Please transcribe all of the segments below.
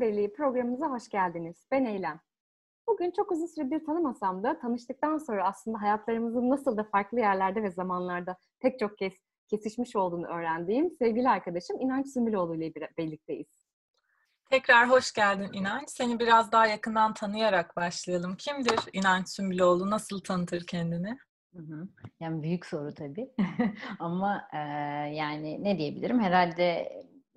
Birliği programımıza hoş geldiniz. Ben Eylem. Bugün çok uzun süredir tanımasam da tanıştıktan sonra aslında hayatlarımızın nasıl da farklı yerlerde ve zamanlarda pek çok kez kesişmiş olduğunu öğrendiğim sevgili arkadaşım İnanç Sümbüloğlu ile birlikteyiz. Tekrar hoş geldin İnanç. Seni biraz daha yakından tanıyarak başlayalım. Kimdir İnanç Sümbüloğlu? Nasıl tanıtır kendini? Hı hı. Yani büyük soru tabii. Ama e, yani ne diyebilirim? Herhalde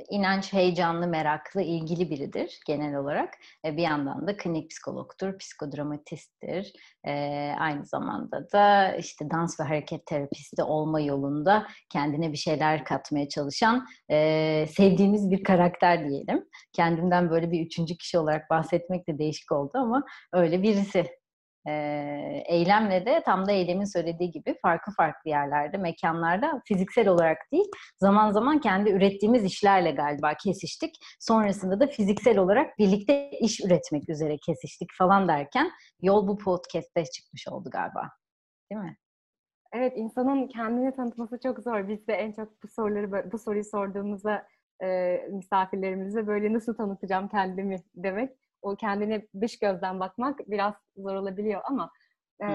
inanç heyecanlı, meraklı, ilgili biridir genel olarak. E, bir yandan da klinik psikologtur, psikodramatisttir. E, aynı zamanda da işte dans ve hareket terapisti olma yolunda kendine bir şeyler katmaya çalışan e, sevdiğimiz bir karakter diyelim. Kendimden böyle bir üçüncü kişi olarak bahsetmek de değişik oldu ama öyle birisi eylemle de tam da eylemin söylediği gibi farklı farklı yerlerde, mekanlarda fiziksel olarak değil, zaman zaman kendi ürettiğimiz işlerle galiba kesiştik. Sonrasında da fiziksel olarak birlikte iş üretmek üzere kesiştik falan derken yol bu podcast'te çıkmış oldu galiba. Değil mi? Evet, insanın kendini tanıtması çok zor. Biz de en çok bu soruları bu soruyu sorduğumuzda e, misafirlerimize böyle nasıl tanıtacağım kendimi demek o kendine dış gözden bakmak biraz zor olabiliyor ama e,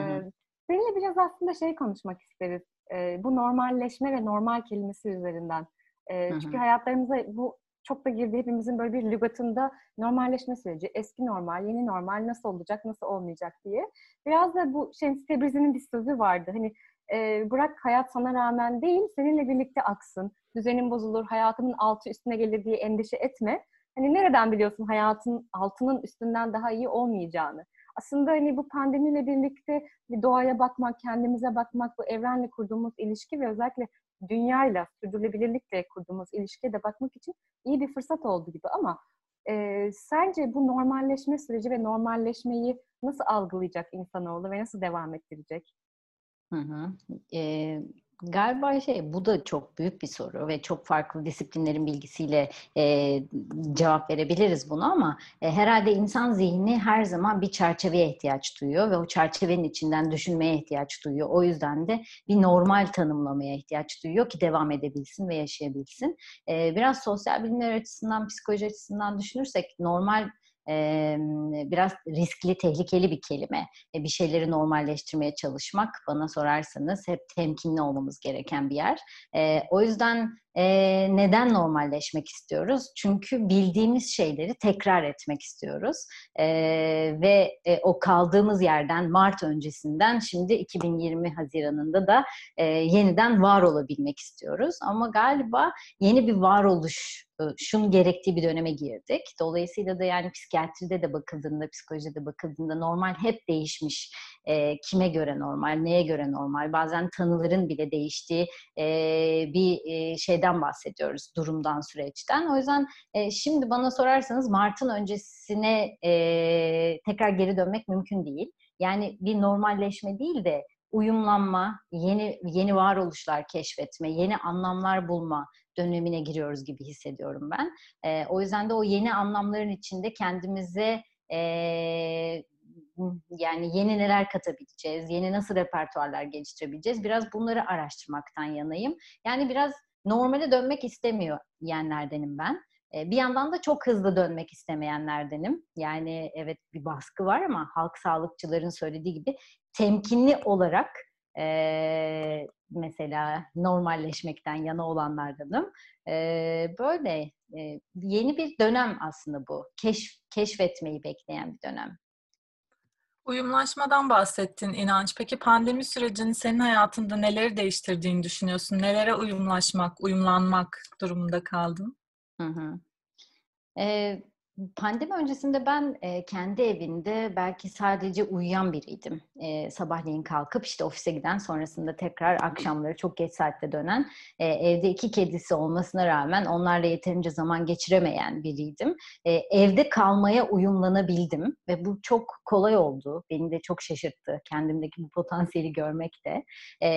seninle biraz aslında şey konuşmak isteriz. E, bu normalleşme ve normal kelimesi üzerinden. E, çünkü hayatlarımıza bu çok da girdi hepimizin böyle bir lügatında normalleşme süreci. Eski normal, yeni normal nasıl olacak, nasıl olmayacak diye. Biraz da bu Şems Tebrizi'nin bir sözü vardı. Hani e, bırak hayat sana rağmen değil, seninle birlikte aksın. Düzenin bozulur, hayatının altı üstüne gelir diye endişe etme hani nereden biliyorsun hayatın altının üstünden daha iyi olmayacağını? Aslında hani bu pandemiyle birlikte bir doğaya bakmak, kendimize bakmak, bu evrenle kurduğumuz ilişki ve özellikle dünyayla, sürdürülebilirlikle kurduğumuz ilişkiye de bakmak için iyi bir fırsat oldu gibi ama e, sence bu normalleşme süreci ve normalleşmeyi nasıl algılayacak insanoğlu ve nasıl devam ettirecek? Hı hı. Ee, Galiba şey bu da çok büyük bir soru ve çok farklı disiplinlerin bilgisiyle e, cevap verebiliriz bunu ama e, herhalde insan zihni her zaman bir çerçeveye ihtiyaç duyuyor ve o çerçevenin içinden düşünmeye ihtiyaç duyuyor. O yüzden de bir normal tanımlamaya ihtiyaç duyuyor ki devam edebilsin ve yaşayabilsin. E, biraz sosyal bilimler açısından, psikoloji açısından düşünürsek normal biraz riskli, tehlikeli bir kelime. E, bir şeyleri normalleştirmeye çalışmak bana sorarsanız hep temkinli olmamız gereken bir yer. O yüzden neden normalleşmek istiyoruz? Çünkü bildiğimiz şeyleri tekrar etmek istiyoruz. Ve e, o kaldığımız yerden Mart öncesinden şimdi 2020 Haziran'ında da yeniden var olabilmek istiyoruz. Ama galiba yeni bir varoluş şun gerektiği bir döneme girdik. Dolayısıyla da yani psikiyatride de bakıldığında, psikolojide bakıldığında normal hep değişmiş. E, kime göre normal, neye göre normal? Bazen tanıların bile değiştiği e, bir e, şeyden bahsediyoruz, durumdan, süreçten. O yüzden e, şimdi bana sorarsanız Mart'ın öncesine e, tekrar geri dönmek mümkün değil. Yani bir normalleşme değil de uyumlanma, yeni yeni varoluşlar keşfetme, yeni anlamlar bulma dönemine giriyoruz gibi hissediyorum ben. E, o yüzden de o yeni anlamların içinde kendimize e, yani yeni neler katabileceğiz, yeni nasıl repertuarlar geliştirebileceğiz biraz bunları araştırmaktan yanayım. Yani biraz normale dönmek istemiyor diyenlerdenim ben. Bir yandan da çok hızlı dönmek istemeyenlerdenim. Yani evet bir baskı var ama halk sağlıkçıların söylediği gibi temkinli olarak e, mesela normalleşmekten yana olanlardanım. E, böyle e, yeni bir dönem aslında bu. Keşf, keşfetmeyi bekleyen bir dönem. Uyumlaşmadan bahsettin İnanç. Peki pandemi sürecinin senin hayatında neleri değiştirdiğini düşünüyorsun? Nelere uyumlaşmak, uyumlanmak durumunda kaldın? Hı hı. Ee, Pandemi öncesinde ben e, kendi evinde belki sadece uyuyan biriydim. E, sabahleyin kalkıp işte ofise giden sonrasında tekrar akşamları çok geç saatte dönen e, evde iki kedisi olmasına rağmen onlarla yeterince zaman geçiremeyen biriydim. E, evde kalmaya uyumlanabildim ve bu çok kolay oldu. Beni de çok şaşırttı kendimdeki bu potansiyeli görmek de. E,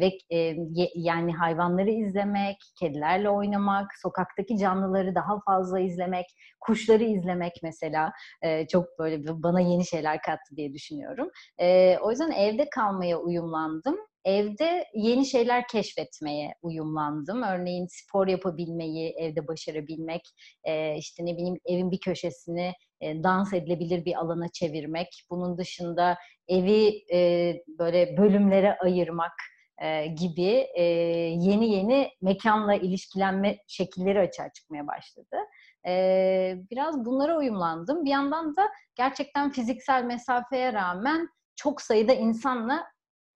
ve e, ye, yani hayvanları izlemek, kedilerle oynamak, sokaktaki canlıları daha fazla izlemek, kuşları kuşları izlemek mesela e, çok böyle bana yeni şeyler kattı diye düşünüyorum. E, o yüzden evde kalmaya uyumlandım evde yeni şeyler keşfetmeye uyumlandım. Örneğin spor yapabilmeyi, evde başarabilmek, e, işte ne bileyim evin bir köşesini e, dans edilebilir bir alana çevirmek. Bunun dışında evi e, böyle bölümlere ayırmak gibi yeni yeni mekanla ilişkilenme şekilleri açığa çıkmaya başladı. E, biraz bunlara uyumlandım. Bir yandan da gerçekten fiziksel mesafeye rağmen çok sayıda insanla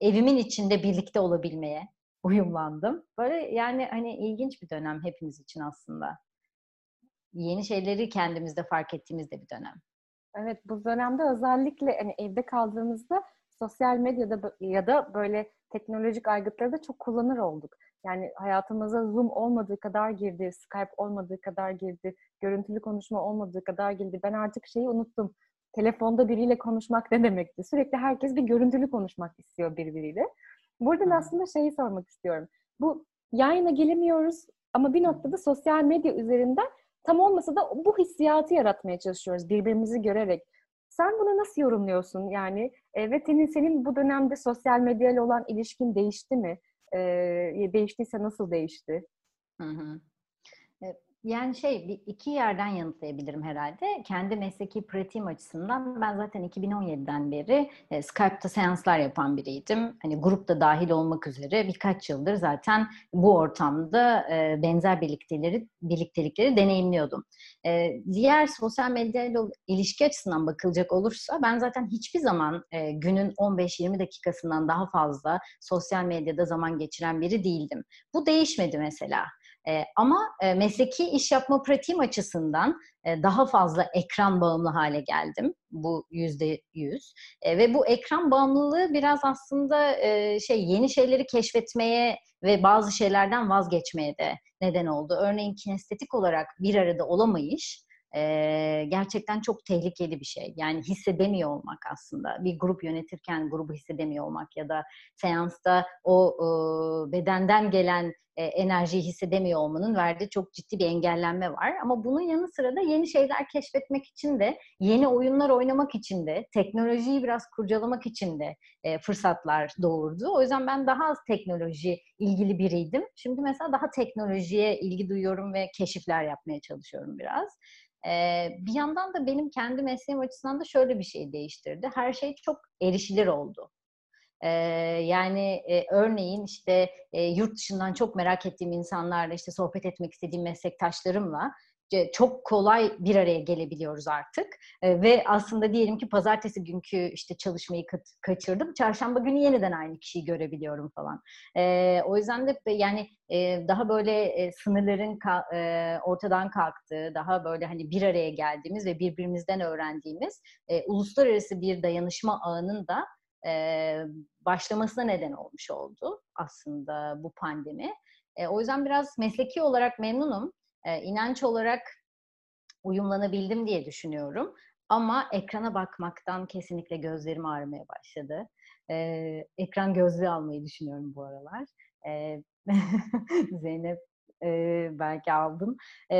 evimin içinde birlikte olabilmeye uyumlandım. Böyle yani hani ilginç bir dönem hepimiz için aslında. Yeni şeyleri kendimizde fark ettiğimiz de bir dönem. Evet bu dönemde özellikle hani evde kaldığımızda sosyal medyada ya da böyle teknolojik aygıtları da çok kullanır olduk. Yani hayatımıza Zoom olmadığı kadar girdi, Skype olmadığı kadar girdi, görüntülü konuşma olmadığı kadar girdi. Ben artık şeyi unuttum. Telefonda biriyle konuşmak ne demekti? Sürekli herkes bir görüntülü konuşmak istiyor birbiriyle. Buradan aslında şeyi sormak istiyorum. Bu yayına gelemiyoruz ama bir noktada sosyal medya üzerinden tam olmasa da bu hissiyatı yaratmaya çalışıyoruz birbirimizi görerek. Sen bunu nasıl yorumluyorsun? Yani e, ve senin, senin bu dönemde sosyal medyayla olan ilişkin değişti mi? E, değiştiyse nasıl değişti? Hı hı. Yani şey bir iki yerden yanıtlayabilirim herhalde. Kendi mesleki pratiğim açısından ben zaten 2017'den beri e, Skype'ta seanslar yapan biriydim. Hani grupta dahil olmak üzere birkaç yıldır zaten bu ortamda e, benzer birliktelikleri birliktelikleri deneyimliyordum. E, diğer sosyal medyayla ilişki açısından bakılacak olursa ben zaten hiçbir zaman e, günün 15-20 dakikasından daha fazla sosyal medyada zaman geçiren biri değildim. Bu değişmedi mesela. E, ama e, mesleki iş yapma pratiğim açısından e, daha fazla ekran bağımlı hale geldim. Bu yüzde yüz. E, ve bu ekran bağımlılığı biraz aslında e, şey yeni şeyleri keşfetmeye ve bazı şeylerden vazgeçmeye de neden oldu. Örneğin kinestetik olarak bir arada olamayış gerçekten çok tehlikeli bir şey. Yani hissedemiyor olmak aslında. Bir grup yönetirken grubu hissedemiyor olmak ya da seansta o bedenden gelen e, enerjiyi hissedemiyor olmanın verdiği çok ciddi bir engellenme var. Ama bunun yanı sıra da yeni şeyler keşfetmek için de, yeni oyunlar oynamak için de, teknolojiyi biraz kurcalamak için de e, fırsatlar doğurdu. O yüzden ben daha az teknoloji ilgili biriydim. Şimdi mesela daha teknolojiye ilgi duyuyorum ve keşifler yapmaya çalışıyorum biraz. Bir yandan da benim kendi mesleğim açısından da şöyle bir şey değiştirdi. Her şey çok erişilir oldu. Yani örneğin işte yurt dışından çok merak ettiğim insanlarla işte sohbet etmek istediğim meslektaşlarımla çok kolay bir araya gelebiliyoruz artık. E, ve aslında diyelim ki pazartesi günkü işte çalışmayı kaçırdım. Çarşamba günü yeniden aynı kişiyi görebiliyorum falan. E, o yüzden de yani e, daha böyle e, sınırların e, ortadan kalktığı, daha böyle hani bir araya geldiğimiz ve birbirimizden öğrendiğimiz e, uluslararası bir dayanışma ağının da e, başlamasına neden olmuş oldu aslında bu pandemi. E, o yüzden biraz mesleki olarak memnunum e, inanç olarak uyumlanabildim diye düşünüyorum. Ama ekrana bakmaktan kesinlikle gözlerim ağrımaya başladı. E, ekran gözlüğü almayı düşünüyorum bu aralar. E, Zeynep e, belki aldım. E,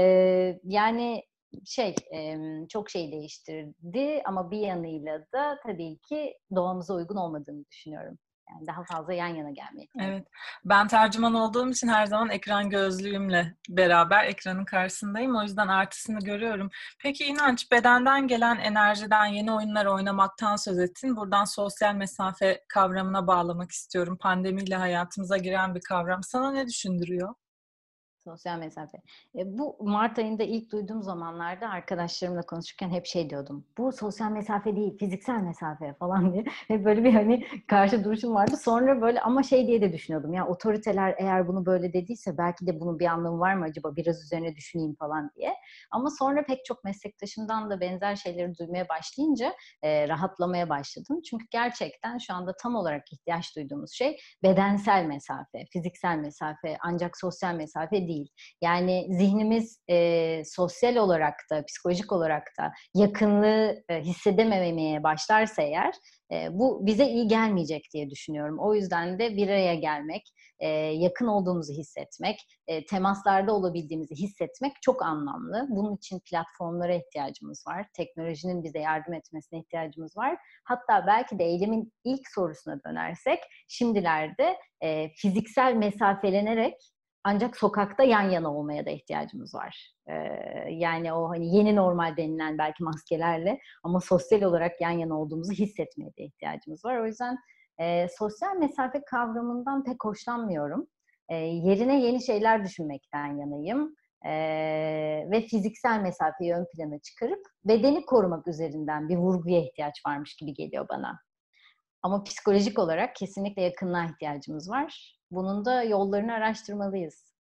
yani şey e, çok şey değiştirdi ama bir yanıyla da tabii ki doğamıza uygun olmadığını düşünüyorum. Yani daha fazla yan yana gelmek. Evet. Ben tercüman olduğum için her zaman ekran gözlüğümle beraber ekranın karşısındayım. O yüzden artısını görüyorum. Peki inanç bedenden gelen enerjiden yeni oyunlar oynamaktan söz ettin. Buradan sosyal mesafe kavramına bağlamak istiyorum. Pandemiyle hayatımıza giren bir kavram. Sana ne düşündürüyor? Sosyal mesafe. E, bu Mart ayında ilk duyduğum zamanlarda arkadaşlarımla konuşurken hep şey diyordum. Bu sosyal mesafe değil, fiziksel mesafe falan diye. Hep böyle bir hani karşı duruşum vardı. Sonra böyle ama şey diye de düşünüyordum. Ya otoriteler eğer bunu böyle dediyse belki de bunun bir anlamı var mı acaba? Biraz üzerine düşüneyim falan diye. Ama sonra pek çok meslektaşımdan da benzer şeyleri duymaya başlayınca e, rahatlamaya başladım. Çünkü gerçekten şu anda tam olarak ihtiyaç duyduğumuz şey bedensel mesafe, fiziksel mesafe ancak sosyal mesafe değil değil. Yani zihnimiz e, sosyal olarak da, psikolojik olarak da yakınlığı e, hissedememeye başlarsa eğer e, bu bize iyi gelmeyecek diye düşünüyorum. O yüzden de bir araya gelmek, e, yakın olduğumuzu hissetmek, e, temaslarda olabildiğimizi hissetmek çok anlamlı. Bunun için platformlara ihtiyacımız var. Teknolojinin bize yardım etmesine ihtiyacımız var. Hatta belki de eylemin ilk sorusuna dönersek, şimdilerde e, fiziksel mesafelenerek ancak sokakta yan yana olmaya da ihtiyacımız var. Ee, yani o hani yeni normal denilen belki maskelerle ama sosyal olarak yan yana olduğumuzu hissetmeye de ihtiyacımız var. O yüzden e, sosyal mesafe kavramından pek hoşlanmıyorum. E, yerine yeni şeyler düşünmekten yanayım. E, ve fiziksel mesafeyi ön plana çıkarıp bedeni korumak üzerinden bir vurguya ihtiyaç varmış gibi geliyor bana. Ama psikolojik olarak kesinlikle yakınlığa ihtiyacımız var. Bunun da yollarını araştırmalıyız.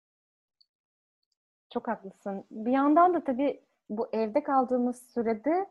Çok haklısın. Bir yandan da tabii bu evde kaldığımız sürede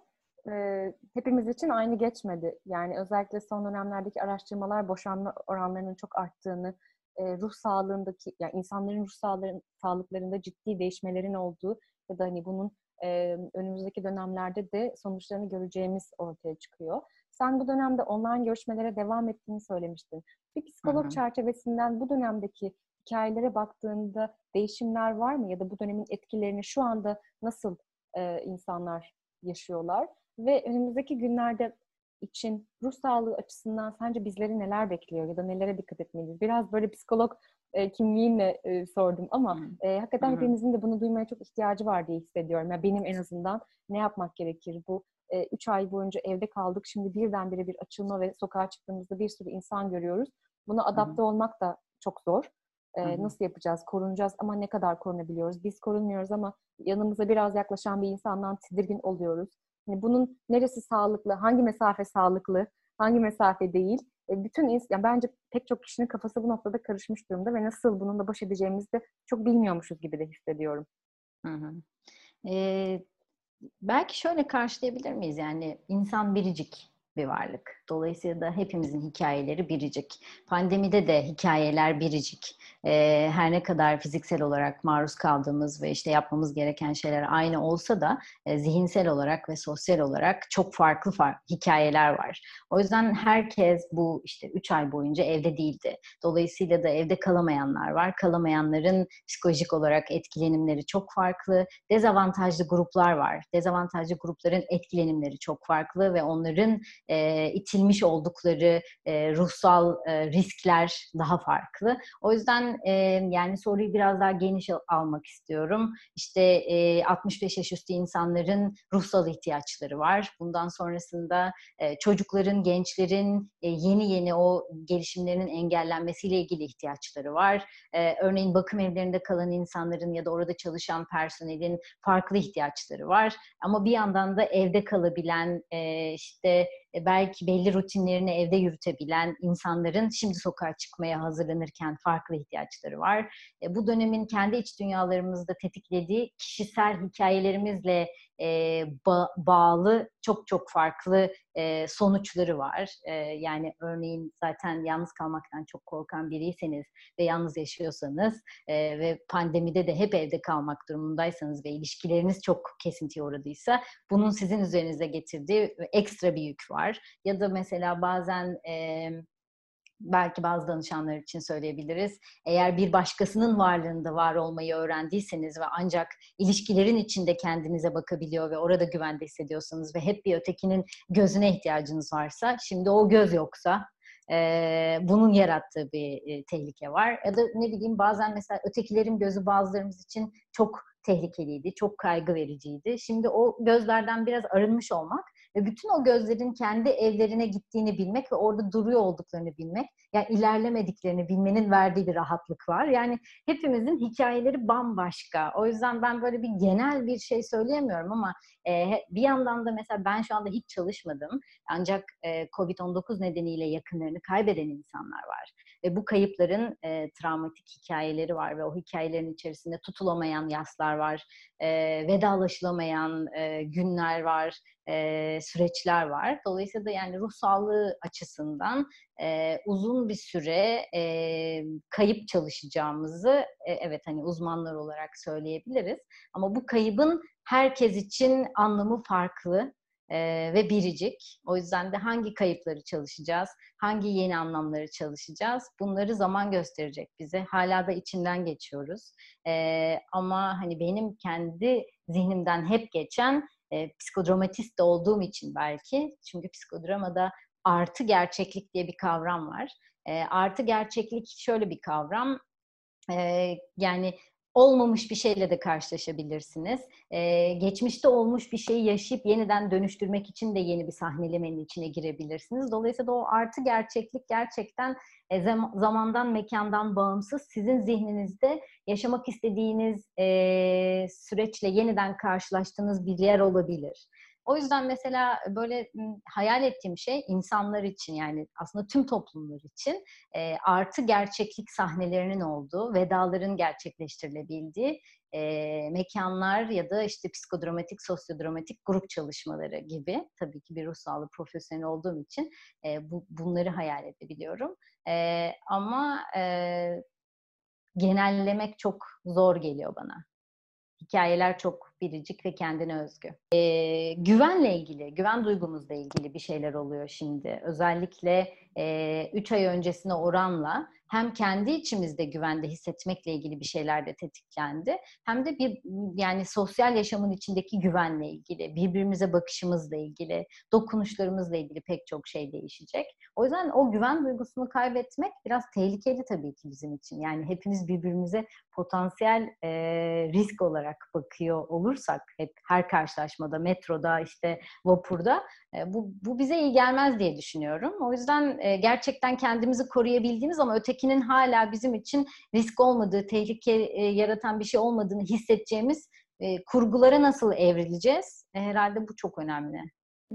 e, hepimiz için aynı geçmedi. Yani özellikle son dönemlerdeki araştırmalar boşanma oranlarının çok arttığını, e, ruh sağlığındaki, yani insanların ruh sağlıklarında ciddi değişmelerin olduğu ya da hani bunun e, önümüzdeki dönemlerde de sonuçlarını göreceğimiz ortaya çıkıyor. Sen bu dönemde online görüşmelere devam ettiğini söylemiştin. Bir psikolog hı hı. çerçevesinden bu dönemdeki hikayelere baktığında değişimler var mı? Ya da bu dönemin etkilerini şu anda nasıl e, insanlar yaşıyorlar? Ve önümüzdeki günlerde için ruh sağlığı açısından sence bizleri neler bekliyor ya da nelere dikkat etmeliyiz? Biraz böyle psikolog e, kimliğinle e, sordum ama e, hakikaten Hı-hı. hepimizin de bunu duymaya çok ihtiyacı var diye hissediyorum. Yani benim en azından ne yapmak gerekir? Bu e, üç ay boyunca evde kaldık. Şimdi birdenbire bir açılma ve sokağa çıktığımızda bir sürü insan görüyoruz. Buna adapte Hı-hı. olmak da çok zor. E, nasıl yapacağız? Korunacağız ama ne kadar korunabiliyoruz? Biz korunmuyoruz ama yanımıza biraz yaklaşan bir insandan tedirgin oluyoruz. Yani bunun neresi sağlıklı, hangi mesafe sağlıklı, hangi mesafe değil? E, bütün yani bence pek çok kişinin kafası bu noktada karışmış durumda ve nasıl bununla baş edeceğimizi de çok bilmiyormuşuz gibi de hissediyorum. Hı hı. Ee, belki şöyle karşılayabilir miyiz? Yani insan biricik bir varlık. Dolayısıyla da hepimizin hikayeleri biricik. Pandemide de hikayeler biricik. Ee, her ne kadar fiziksel olarak maruz kaldığımız ve işte yapmamız gereken şeyler aynı olsa da e, zihinsel olarak ve sosyal olarak çok farklı farklı hikayeler var. O yüzden herkes bu işte 3 ay boyunca evde değildi. Dolayısıyla da evde kalamayanlar var. Kalamayanların psikolojik olarak etkilenimleri çok farklı. Dezavantajlı gruplar var. Dezavantajlı grupların etkilenimleri çok farklı ve onların e, itilmiş oldukları e, ruhsal e, riskler daha farklı. O yüzden e, yani soruyu biraz daha geniş almak istiyorum. İşte e, 65 yaş üstü insanların ruhsal ihtiyaçları var. Bundan sonrasında e, çocukların, gençlerin e, yeni yeni o gelişimlerinin engellenmesiyle ilgili ihtiyaçları var. E, örneğin bakım evlerinde kalan insanların ya da orada çalışan personelin farklı ihtiyaçları var. Ama bir yandan da evde kalabilen e, işte belki belli rutinlerini evde yürütebilen insanların şimdi sokağa çıkmaya hazırlanırken farklı ihtiyaçları var. E, bu dönemin kendi iç dünyalarımızda tetiklediği kişisel hikayelerimizle e, ba- bağlı çok çok farklı e, sonuçları var. E, yani örneğin zaten yalnız kalmaktan çok korkan biriyseniz ve yalnız yaşıyorsanız e, ve pandemide de hep evde kalmak durumundaysanız ve ilişkileriniz çok kesintiye uğradıysa bunun sizin üzerinize getirdiği ekstra bir yük var. Ya da mesela bazen e, belki bazı danışanlar için söyleyebiliriz. Eğer bir başkasının varlığında var olmayı öğrendiyseniz ve ancak ilişkilerin içinde kendinize bakabiliyor ve orada güvende hissediyorsanız ve hep bir ötekinin gözüne ihtiyacınız varsa, şimdi o göz yoksa bunun yarattığı bir tehlike var. Ya da ne bileyim bazen mesela ötekilerin gözü bazılarımız için çok tehlikeliydi, çok kaygı vericiydi. Şimdi o gözlerden biraz arınmış olmak ve bütün o gözlerin kendi evlerine gittiğini bilmek ve orada duruyor olduklarını bilmek, yani ilerlemediklerini bilmenin verdiği bir rahatlık var. Yani hepimizin hikayeleri bambaşka. O yüzden ben böyle bir genel bir şey söyleyemiyorum ama e, bir yandan da mesela ben şu anda hiç çalışmadım. Ancak e, COVID-19 nedeniyle yakınlarını kaybeden insanlar var. Ve bu kayıpların e, travmatik hikayeleri var ve o hikayelerin içerisinde tutulamayan yaslar var, e, vedalaşılamayan e, günler var, e, süreçler var. Dolayısıyla da yani ruh sağlığı açısından e, uzun bir süre e, kayıp çalışacağımızı e, evet hani uzmanlar olarak söyleyebiliriz. Ama bu kaybın herkes için anlamı farklı ve biricik. O yüzden de hangi kayıpları çalışacağız, hangi yeni anlamları çalışacağız bunları zaman gösterecek bize. Hala da içinden geçiyoruz. Ama hani benim kendi zihnimden hep geçen psikodramatist de olduğum için belki. Çünkü psikodramada artı gerçeklik diye bir kavram var. Artı gerçeklik şöyle bir kavram. Yani olmamış bir şeyle de karşılaşabilirsiniz. Ee, geçmişte olmuş bir şeyi yaşayıp yeniden dönüştürmek için de yeni bir sahnelemenin içine girebilirsiniz. Dolayısıyla o artı gerçeklik gerçekten e, zamandan, mekandan bağımsız sizin zihninizde yaşamak istediğiniz e, süreçle yeniden karşılaştığınız bir yer olabilir. O yüzden mesela böyle hayal ettiğim şey insanlar için yani aslında tüm toplumlar için artı gerçeklik sahnelerinin olduğu, vedaların gerçekleştirilebildiği mekanlar ya da işte psikodramatik, sosyodramatik grup çalışmaları gibi tabii ki bir ruh sağlığı profesyoneli olduğum için bu, bunları hayal edebiliyorum. Ama genellemek çok zor geliyor bana. Hikayeler çok biricik ve kendine özgü. Ee, güvenle ilgili, güven duygumuzla ilgili bir şeyler oluyor şimdi. Özellikle 3 e, ay öncesine oranla hem kendi içimizde güvende hissetmekle ilgili bir şeyler de tetiklendi. Hem de bir yani sosyal yaşamın içindeki güvenle ilgili, birbirimize bakışımızla ilgili, dokunuşlarımızla ilgili pek çok şey değişecek. O yüzden o güven duygusunu kaybetmek biraz tehlikeli tabii ki bizim için. Yani hepimiz birbirimize potansiyel e, risk olarak bakıyor olursak hep her karşılaşmada, metroda, işte vapurda e, bu, bu bize iyi gelmez diye düşünüyorum. O yüzden e, gerçekten kendimizi koruyabildiğimiz ama ötekinin hala bizim için risk olmadığı, tehlike e, yaratan bir şey olmadığını hissedeceğimiz e, kurgulara nasıl evrileceğiz? E, herhalde bu çok önemli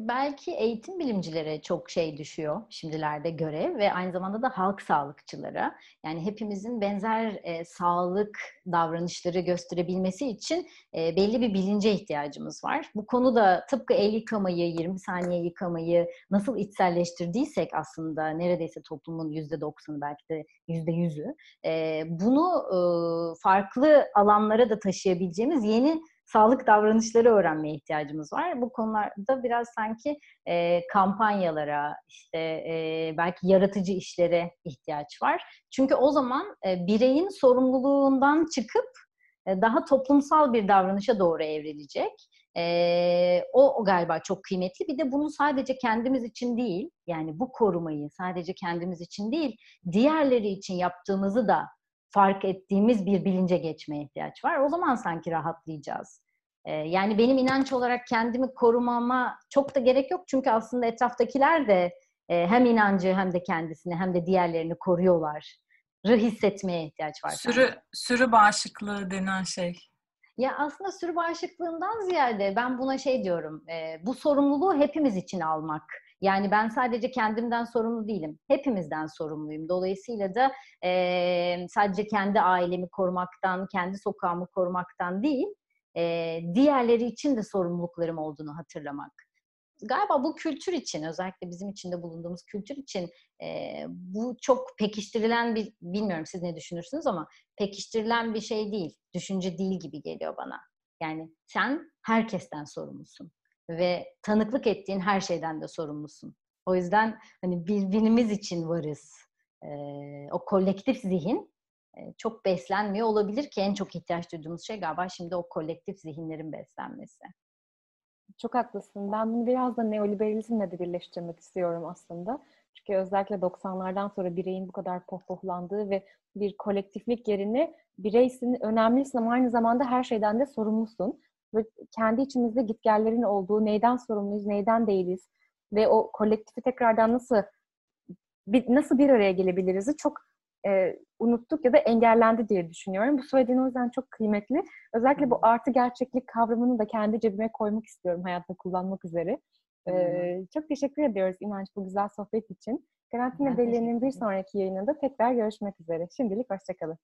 belki eğitim bilimcilere çok şey düşüyor şimdilerde görev ve aynı zamanda da halk sağlıkçılara. Yani hepimizin benzer e, sağlık davranışları gösterebilmesi için e, belli bir bilince ihtiyacımız var. Bu konuda tıpkı el yıkamayı, 20 saniye yıkamayı nasıl içselleştirdiysek aslında neredeyse toplumun %90'ı belki de %100'ü e, bunu e, farklı alanlara da taşıyabileceğimiz yeni sağlık davranışları öğrenmeye ihtiyacımız var. Bu konularda biraz sanki e, kampanyalara, işte e, belki yaratıcı işlere ihtiyaç var. Çünkü o zaman e, bireyin sorumluluğundan çıkıp e, daha toplumsal bir davranışa doğru evrilecek. E, o, o galiba çok kıymetli. Bir de bunu sadece kendimiz için değil, yani bu korumayı sadece kendimiz için değil, diğerleri için yaptığımızı da fark ettiğimiz bir bilince geçmeye ihtiyaç var. O zaman sanki rahatlayacağız. Ee, yani benim inanç olarak kendimi korumama çok da gerek yok. Çünkü aslında etraftakiler de e, hem inancı hem de kendisini hem de diğerlerini koruyorlar. Rı hissetmeye ihtiyaç var. Sürü, sanki. sürü bağışıklığı denen şey. Ya aslında sürü bağışıklığından ziyade ben buna şey diyorum. E, bu sorumluluğu hepimiz için almak. Yani ben sadece kendimden sorumlu değilim. Hepimizden sorumluyum. Dolayısıyla da e, sadece kendi ailemi korumaktan, kendi sokağımı korumaktan değil, e, diğerleri için de sorumluluklarım olduğunu hatırlamak. Galiba bu kültür için, özellikle bizim içinde bulunduğumuz kültür için e, bu çok pekiştirilen bir, bilmiyorum siz ne düşünürsünüz ama pekiştirilen bir şey değil, düşünce değil gibi geliyor bana. Yani sen herkesten sorumlusun ve tanıklık ettiğin her şeyden de sorumlusun. O yüzden hani birbirimiz için varız. Ee, o kolektif zihin e, çok beslenmiyor olabilir ki en çok ihtiyaç duyduğumuz şey galiba şimdi o kolektif zihinlerin beslenmesi. Çok haklısın. Ben bunu biraz da neoliberalizmle de birleştirmek istiyorum aslında. Çünkü özellikle 90'lardan sonra bireyin bu kadar pohpohlandığı ve bir kolektiflik yerine bireysin, önemlisin ama aynı zamanda her şeyden de sorumlusun ve kendi içimizde gitgellerin olduğu, neyden sorumluyuz, neyden değiliz ve o kolektifi tekrardan nasıl bir, nasıl bir araya gelebiliriz çok e, unuttuk ya da engellendi diye düşünüyorum. Bu söylediğin o yüzden çok kıymetli. Özellikle bu artı gerçeklik kavramını da kendi cebime koymak istiyorum hayatta kullanmak üzere. Ee, çok teşekkür ediyoruz İnanç bu güzel sohbet için. Karantina Deli'nin bir sonraki yayınında tekrar görüşmek üzere. Şimdilik hoşçakalın.